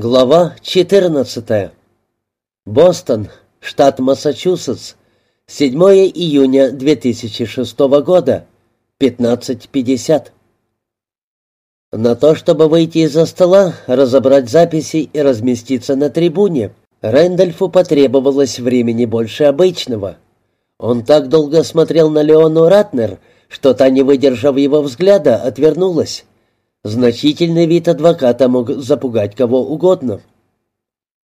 Глава 14. Бостон, штат Массачусетс. 7 июня 2006 года. 15.50. На то, чтобы выйти из-за стола, разобрать записи и разместиться на трибуне, Рэндольфу потребовалось времени больше обычного. Он так долго смотрел на Леону Ратнер, что та, не выдержав его взгляда, отвернулась. Значительный вид адвоката мог запугать кого угодно.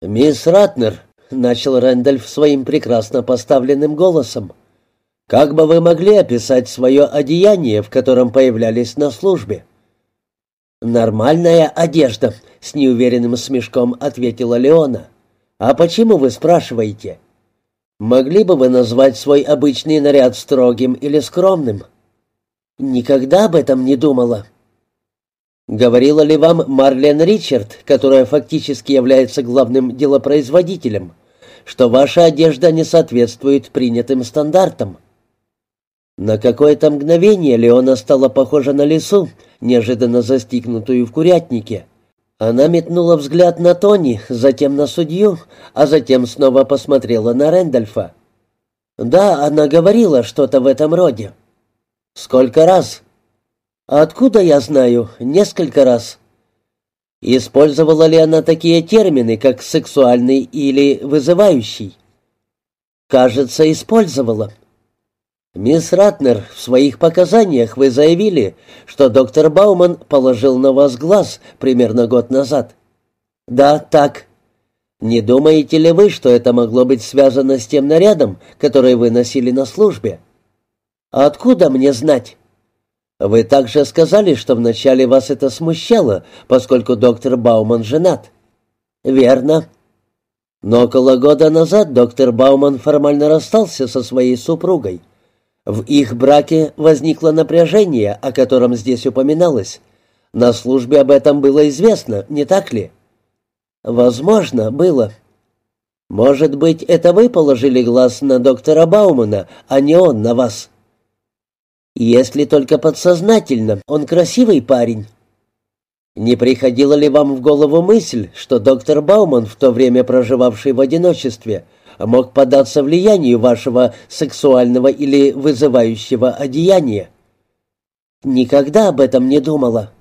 «Мисс Ратнер», — начал Рэндальф своим прекрасно поставленным голосом, «как бы вы могли описать свое одеяние, в котором появлялись на службе?» «Нормальная одежда», — с неуверенным смешком ответила Леона. «А почему вы спрашиваете?» «Могли бы вы назвать свой обычный наряд строгим или скромным?» «Никогда об этом не думала», Говорила ли вам Марлен Ричард, которая фактически является главным делопроизводителем, что ваша одежда не соответствует принятым стандартам? На какое-то мгновение Леона стала похожа на лису, неожиданно застигнутую в курятнике. Она метнула взгляд на Тони, затем на судью, а затем снова посмотрела на Рэндольфа. «Да, она говорила что-то в этом роде». «Сколько раз?» «Откуда я знаю? Несколько раз». Использовала ли она такие термины, как «сексуальный» или «вызывающий»? «Кажется, использовала». «Мисс Ратнер, в своих показаниях вы заявили, что доктор Бауман положил на вас глаз примерно год назад». «Да, так». «Не думаете ли вы, что это могло быть связано с тем нарядом, который вы носили на службе?» «Откуда мне знать?» Вы также сказали, что вначале вас это смущало, поскольку доктор Бауман женат. Верно. Но около года назад доктор Бауман формально расстался со своей супругой. В их браке возникло напряжение, о котором здесь упоминалось. На службе об этом было известно, не так ли? Возможно, было. Может быть, это вы положили глаз на доктора Баумана, а не он на вас. Если только подсознательно, он красивый парень. Не приходила ли вам в голову мысль, что доктор Бауман, в то время проживавший в одиночестве, мог податься влиянию вашего сексуального или вызывающего одеяния? Никогда об этом не думала.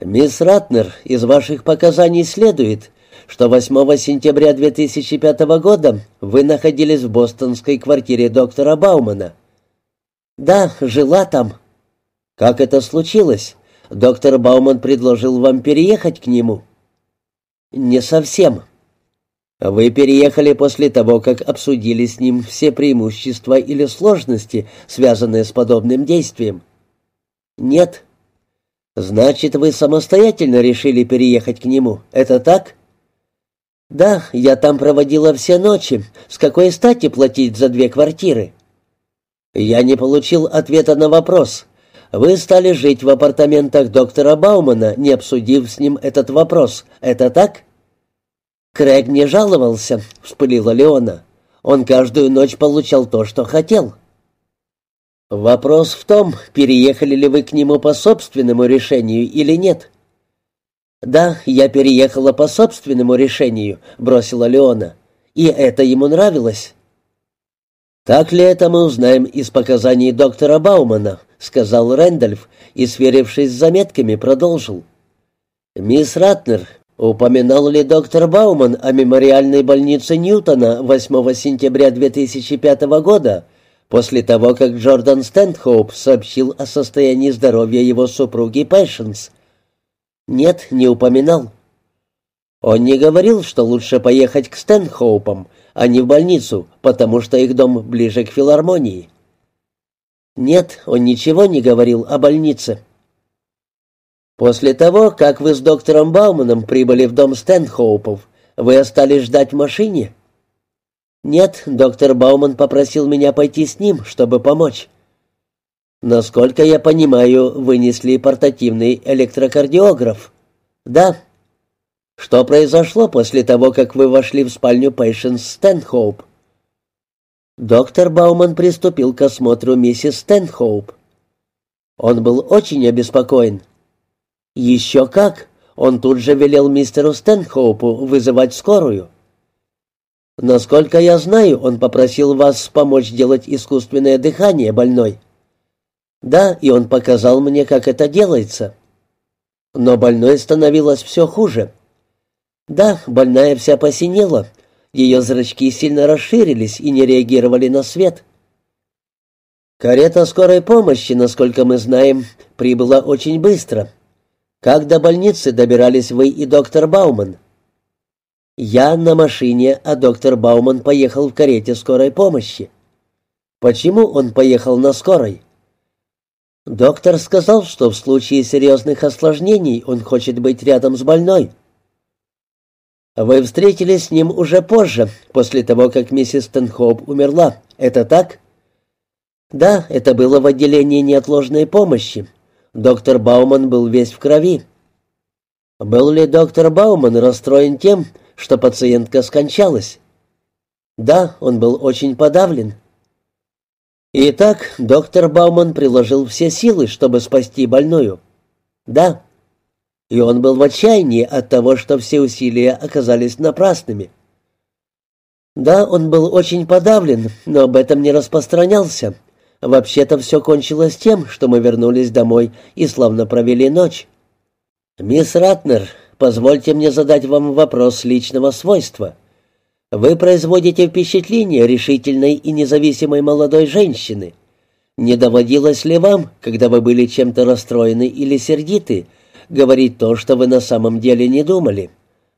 Мисс Ратнер, из ваших показаний следует, что 8 сентября 2005 года вы находились в бостонской квартире доктора Баумана. «Да, жила там». «Как это случилось? Доктор Бауман предложил вам переехать к нему?» «Не совсем». «Вы переехали после того, как обсудили с ним все преимущества или сложности, связанные с подобным действием?» «Нет». «Значит, вы самостоятельно решили переехать к нему, это так?» «Да, я там проводила все ночи. С какой стати платить за две квартиры?» «Я не получил ответа на вопрос. Вы стали жить в апартаментах доктора Баумана, не обсудив с ним этот вопрос. Это так?» «Крэг не жаловался», — вспылила Леона. «Он каждую ночь получал то, что хотел». «Вопрос в том, переехали ли вы к нему по собственному решению или нет?» «Да, я переехала по собственному решению», — бросила Леона. «И это ему нравилось». «Так ли это мы узнаем из показаний доктора Баумана?» — сказал Рэндольф и, сверившись с заметками, продолжил. «Мисс Ратнер, упоминал ли доктор Бауман о мемориальной больнице Ньютона 8 сентября 2005 года, после того, как Джордан Стэнхоуп сообщил о состоянии здоровья его супруги Пэшенс?» «Нет, не упоминал». «Он не говорил, что лучше поехать к Стэнхоупам, а не в больницу, потому что их дом ближе к филармонии. Нет, он ничего не говорил о больнице. После того, как вы с доктором Бауманом прибыли в дом Стэнхоупов, вы остались ждать в машине? Нет, доктор Бауман попросил меня пойти с ним, чтобы помочь. Насколько я понимаю, вы несли портативный электрокардиограф. Да. Что произошло после того, как вы вошли в спальню Пейшенс Стэнхоуп?» Доктор Бауман приступил к осмотру миссис Стэнхоуп. Он был очень обеспокоен. «Еще как! Он тут же велел мистеру Стэнхоупу вызывать скорую. Насколько я знаю, он попросил вас помочь делать искусственное дыхание больной. Да, и он показал мне, как это делается. Но больной становилось все хуже. Да, больная вся посинела. Ее зрачки сильно расширились и не реагировали на свет. Карета скорой помощи, насколько мы знаем, прибыла очень быстро. Как до больницы добирались вы и доктор Бауман? Я на машине, а доктор Бауман поехал в карете скорой помощи. Почему он поехал на скорой? Доктор сказал, что в случае серьезных осложнений он хочет быть рядом с больной. Вы встретились с ним уже позже, после того, как миссис Тенхоп умерла. Это так? Да, это было в отделении неотложной помощи. Доктор Бауман был весь в крови. Был ли доктор Бауман расстроен тем, что пациентка скончалась? Да, он был очень подавлен. Итак, доктор Бауман приложил все силы, чтобы спасти больную. Да. И он был в отчаянии от того, что все усилия оказались напрасными. Да, он был очень подавлен, но об этом не распространялся, Вообще-то все кончилось тем, что мы вернулись домой и славно провели ночь. «Мисс Ратнер, позвольте мне задать вам вопрос личного свойства. Вы производите впечатление решительной и независимой молодой женщины. Не доводилось ли вам, когда вы были чем-то расстроены или сердиты, говорить то, что вы на самом деле не думали?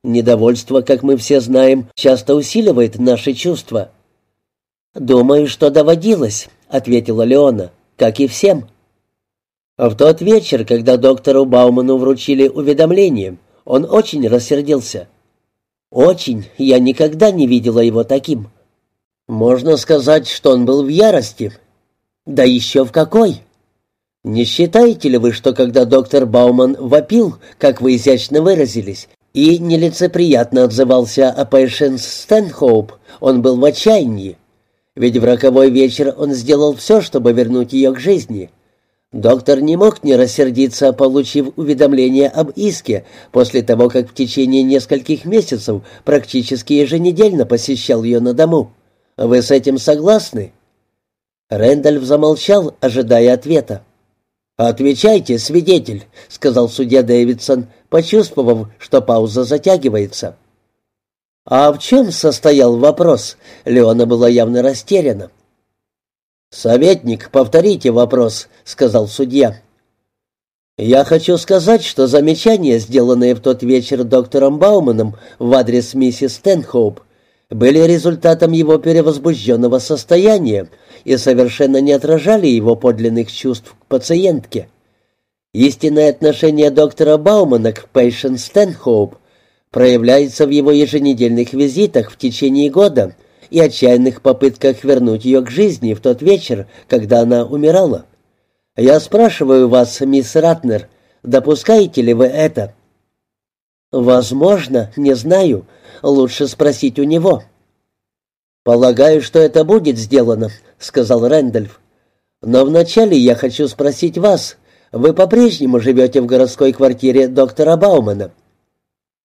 Недовольство, как мы все знаем, часто усиливает наши чувства». «Думаю, что доводилось», — ответила Леона, — «как и всем». В тот вечер, когда доктору Бауману вручили уведомление, он очень рассердился. «Очень. Я никогда не видела его таким». «Можно сказать, что он был в ярости». «Да еще в какой!» «Не считаете ли вы, что когда доктор Бауман вопил, как вы изящно выразились, и нелицеприятно отзывался о Пэйшенс Стэнхоуп, он был в отчаянии?» Ведь в роковой вечер он сделал все, чтобы вернуть ее к жизни. Доктор не мог не рассердиться, получив уведомление об иске, после того, как в течение нескольких месяцев практически еженедельно посещал ее на дому. Вы с этим согласны?» Рэндальф замолчал, ожидая ответа. «Отвечайте, свидетель», — сказал судья Дэвидсон, почувствовав, что пауза затягивается. «А в чем состоял вопрос?» Леона была явно растеряна. «Советник, повторите вопрос», — сказал судья. «Я хочу сказать, что замечания, сделанные в тот вечер доктором Бауманом в адрес миссис Стэнхоуп, были результатом его перевозбужденного состояния и совершенно не отражали его подлинных чувств к пациентке. Истинное отношение доктора Баумана к Пейшен Стэнхоуп проявляется в его еженедельных визитах в течение года и отчаянных попытках вернуть ее к жизни в тот вечер, когда она умирала. Я спрашиваю вас, мисс Ратнер, допускаете ли вы это? Возможно, не знаю. Лучше спросить у него. Полагаю, что это будет сделано, сказал Рэндольф. Но вначале я хочу спросить вас. Вы по-прежнему живете в городской квартире доктора Баумана?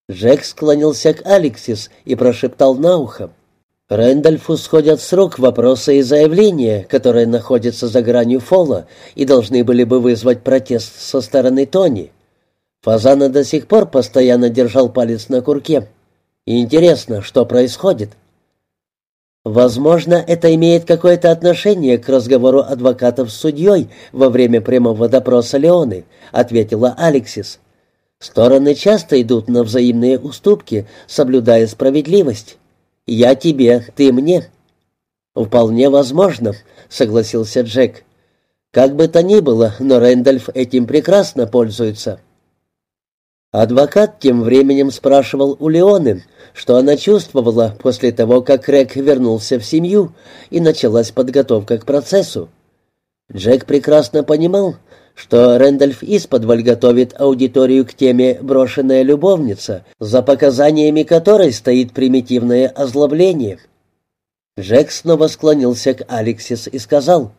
Джек склонился к Алексис и прошептал на ухо. Рэндальфу сходят с рук вопросы и заявления, которые находятся за гранью фола и должны были бы вызвать протест со стороны Тони. Фазана до сих пор постоянно держал палец на курке. интересно, что происходит? Возможно, это имеет какое-то отношение к разговору адвокатов с судьей во время прямого допроса Леоны, ответила Алексис. Стороны часто идут на взаимные уступки, соблюдая справедливость. Я тебе, ты мне. Вполне возможно, согласился Джек. Как бы то ни было, но Рэндальф этим прекрасно пользуется. Адвокат тем временем спрашивал у Леоны, что она чувствовала после того, как Рэг вернулся в семью и началась подготовка к процессу. Джек прекрасно понимал, что Рэндольф исподволь готовит аудиторию к теме «Брошенная любовница», за показаниями которой стоит примитивное озлобление. Джек снова склонился к Алексис и сказал,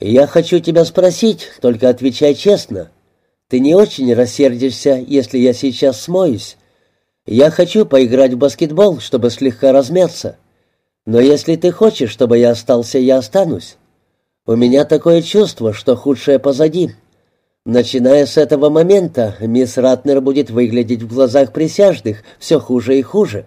«Я хочу тебя спросить, только отвечай честно. Ты не очень рассердишься, если я сейчас смоюсь. Я хочу поиграть в баскетбол, чтобы слегка размяться. Но если ты хочешь, чтобы я остался, я останусь. У меня такое чувство, что худшее позади. Начиная с этого момента, мисс Ратнер будет выглядеть в глазах присяжных все хуже и хуже.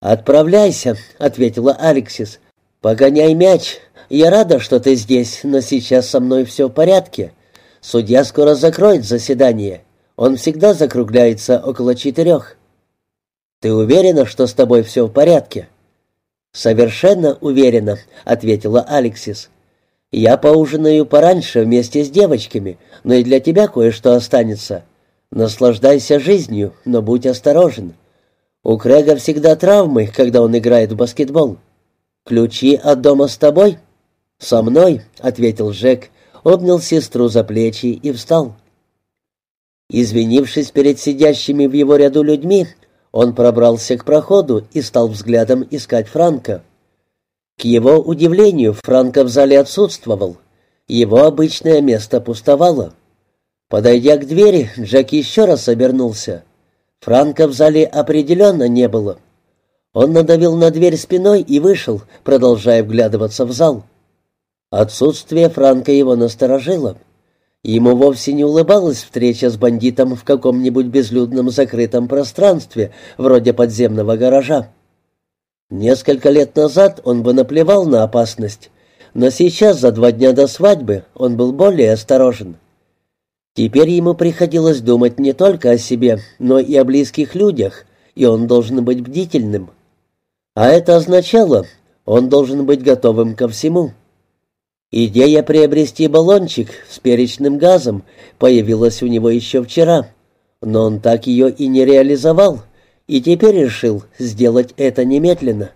«Отправляйся», — ответила Алексис. «Погоняй мяч. Я рада, что ты здесь, но сейчас со мной все в порядке. Судья скоро закроет заседание. Он всегда закругляется около четырех». «Ты уверена, что с тобой все в порядке?» «Совершенно уверена», — ответила Алексис. «Я поужинаю пораньше вместе с девочками, но и для тебя кое-что останется. Наслаждайся жизнью, но будь осторожен. У Крэга всегда травмы, когда он играет в баскетбол. Ключи от дома с тобой?» «Со мной», — ответил Жек, обнял сестру за плечи и встал. Извинившись перед сидящими в его ряду людьми, он пробрался к проходу и стал взглядом искать Франка. К его удивлению, Франка в зале отсутствовал. Его обычное место пустовало. Подойдя к двери, Джек еще раз обернулся. Франка в зале определенно не было. Он надавил на дверь спиной и вышел, продолжая вглядываться в зал. Отсутствие Франка его насторожило. Ему вовсе не улыбалась встреча с бандитом в каком-нибудь безлюдном закрытом пространстве, вроде подземного гаража. Несколько лет назад он бы наплевал на опасность, но сейчас, за два дня до свадьбы, он был более осторожен. Теперь ему приходилось думать не только о себе, но и о близких людях, и он должен быть бдительным. А это означало, он должен быть готовым ко всему. Идея приобрести баллончик с перечным газом появилась у него еще вчера, но он так ее и не реализовал, и теперь решил сделать это немедленно.